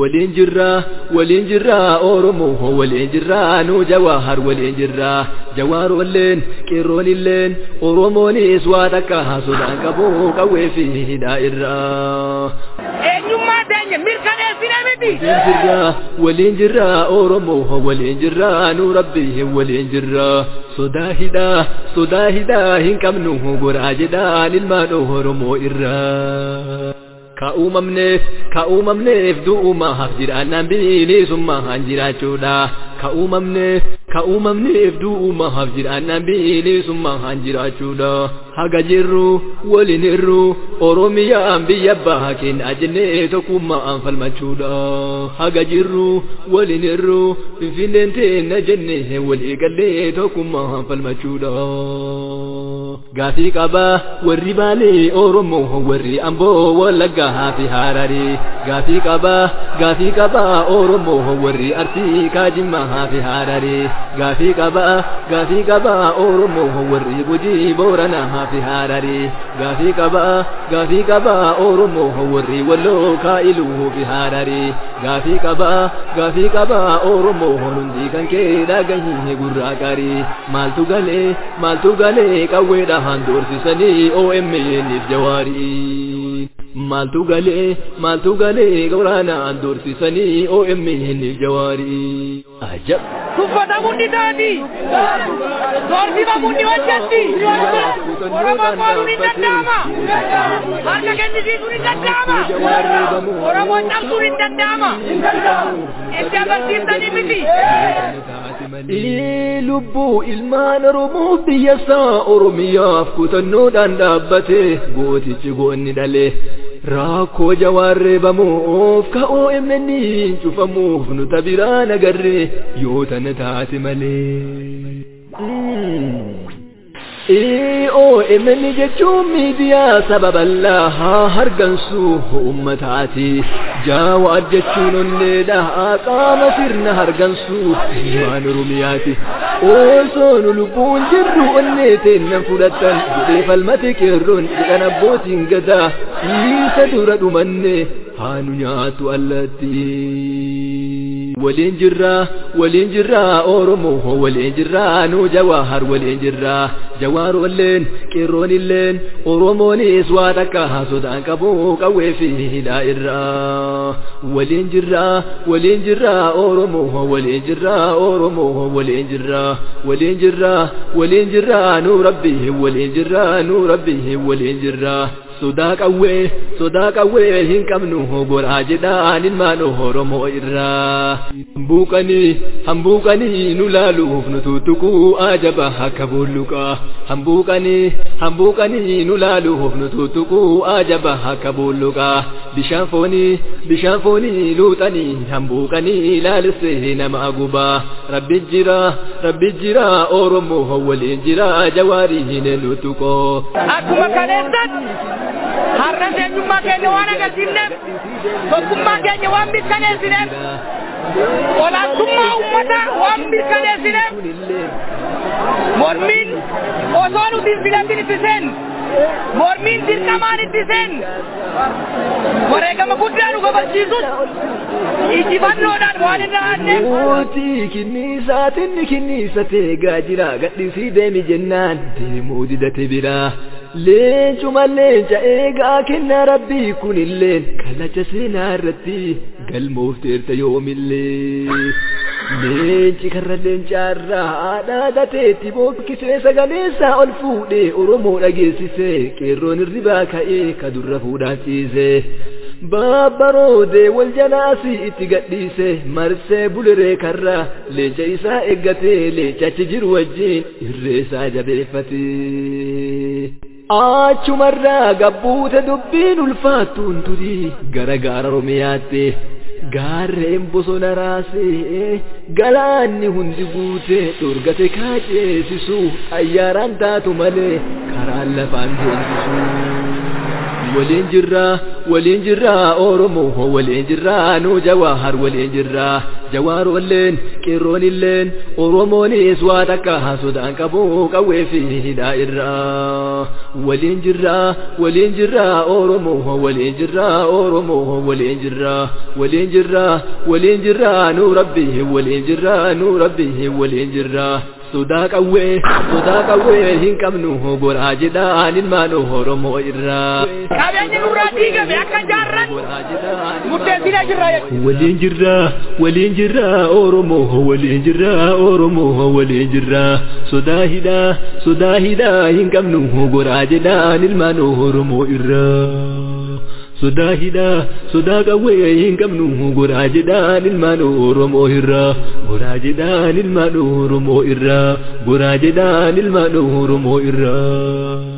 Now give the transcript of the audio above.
waliin jirraa waliin jirraa oromoo waliin jirraa nu jawaahar waliin jirraa jawaar walleen qeerroon illeen oromoonis waa takka sodaan qabu qawwee fi hidhaa irraa. eenyummaa teenya mirkaneessine miti. waliin jirraa waliin jirraa oromoo waliin jirraa nu rabbi waliin jirraa sodaa hidhaa ka uumamneef ka uumamneef du'umaaf jiraannaan bilisummaan jiraachuudha ka uumamneef ka uumamneef du'umaaf jiraannaan bilisummaan jiraachuudha haga jirru waliin hirru oromiyaan biyya abbaa keenya jennee tokkummaan falmachuudha haga jirru waliin hirru finfinneen teenna jennee walii gallee tokkummaan falmachuudha gaafii qabaa warri baalee oromoo warri amboo wallaggaa gaafi harari gaafii qabaa gaafii qabaa oromoo warri arsii kaajimmaa fi harari gaafii qabaa gaafii qabaa oromoo warri gujii booranaa fi harari gaafii qabaa gaafii qabaa oromoo warri walloo kaa'iluu fi harari gaafii qabaa gaafii qabaa oromoo hundi kan kee dhagahii gurraa qarii maaltu galee maaltu galee qawweedhaan doorsisanii OMN if jawaarii. Maaltu galee maaltu galee waraanaan doorsisanii OMN jawaarii. Ajab. Tuffatamuun ni taati. Doorsifamuun ni hojjetti. Oromoon mo'uun ni danda'ama. Harka kennisiisuun ni danda'ama. Oromoon cabsuun ni danda'ama. Itti agarsiiftanii miti. Lubbuu ilmaan Oromoo biyya isaa Oromiyaaf kutannoodhaan dhaabbate gootichi goonni dhalee. rakkoo jawaarree bamuuf ka OMN cufamuuf nuta biraan agarre yoo tana taate malee. OMN jechuun miidiyaa saba bal'aa haa hargansu uummataati. Jawaar jechuun onneedha qaama sirna hargansu waan Oromiyaati. Nu lubbuun jirru onnee teennan fudhatan jedhee falmate qeerroon jedhan abbootiin gadaa isa dura dhumanne haa nu nyaatu allatti. Waliin jirraa waliin jirraa oromoo waliin jirraa nu jawaahar waliin jirraa jawaar walleen qeerroon illeen oromoonis waa takka sodaan qabu qawwee fi hidhaa irraa waliin jirraa waliin jirraa oromoo waliin jirraa oromoo waliin jirraa waliin jirraa waliin jirraa nu rabbi waliin jirraa nu rabbi waliin jirraa sodaa qawwee sodaa qawwee hin qabnu goraa jedhaan ilmaan oromoo irraa hambuuqanii hambuuqanii nu laaluuf nu tuttuquu ajaba akka bulluqaa hambuuqanii hambuuqanii nu laaluuf nu tuttuquu ajaba akka bulluqaa bishaan foonii bishaan foonii luuxanii hambuuqanii laalissee nama gubaa rabbi jira rabbi jira oromoo waliin jira jawaarii hin nutuqoo Akkuma kaleessat har'a eenyummaa keenya waan agarsiifneef tokkummaa keenya waan mirkaneessineef olaantummaa uummataa waan mirkaneessineef mormiin osoo nuti filatin itti seen mormiin dirqamaan itti seen wareegama guddaa nu kabachiisus injifannoodhaan waan irra aanneef Mootii kinniisaatiin kinniisatee gaajira gadhiisii deemi jennaan deemuu didate biraa. Leencuma leenca eegaa kenna rabbii kunilleen kalacha seenaa irratti galmoofteerta yoomillee. Leenci karra leencaarraa haadhaa dateetti bookkisee sagaleessaa ol fuudhee Oromoo dhageessisee qeerroon irribaa ka'ee ka durra fuudhaan ciisee. Baabbaroodee wal jalaasii itti gadhiise marsee buliree karra leenca isaa eeggatee leencachi jiru wajjin irreessaa jabeeffatee. Achumarraa gabbuute dubbiin ulfaattuun turii gara gaara Oromiyaatti. Gaarreen bosona raasee galaanni hundi guute dhorgate kaaceessisu xayyaaraan taatu malee karaan lafaan deemsisu. Waliin jirraa waliin jirraa oromoo waliin jirraa nu jawaahar waliin jirraa jawaarolleen qeerroonilleen oromoonis waa takka sodaan qabu qawwee fi hidhaa irraa waliin jirraa waliin jirraa oromoo waliin jirraa oromoo waliin jirraa waliin jirraa waliin jirraa nu rabbi waliin jirraa nu rabbi waliin jirraa sodaa qawwee sodaa qawwee hin qabnu goraa jedhaan ilmaan oromoo irraa. Qabeenyi nurraa diigame akka jaarran murteessinee jirra. Waliin jirraa waliin jirraa oromoo waliin jirraa oromoo waliin jirraa sodaa hidhaa sodaa hidhaa hin qabnu goraa jedhaan ilmaan oromoo irraa. Sodaa hidhaa sodaa qawwee hin qabnu goraa jedhaan ilmaan oromoo irraa goraa jedhaan ilmaan oromoo irraa goraa jedhaan ilmaan oromoo irraa.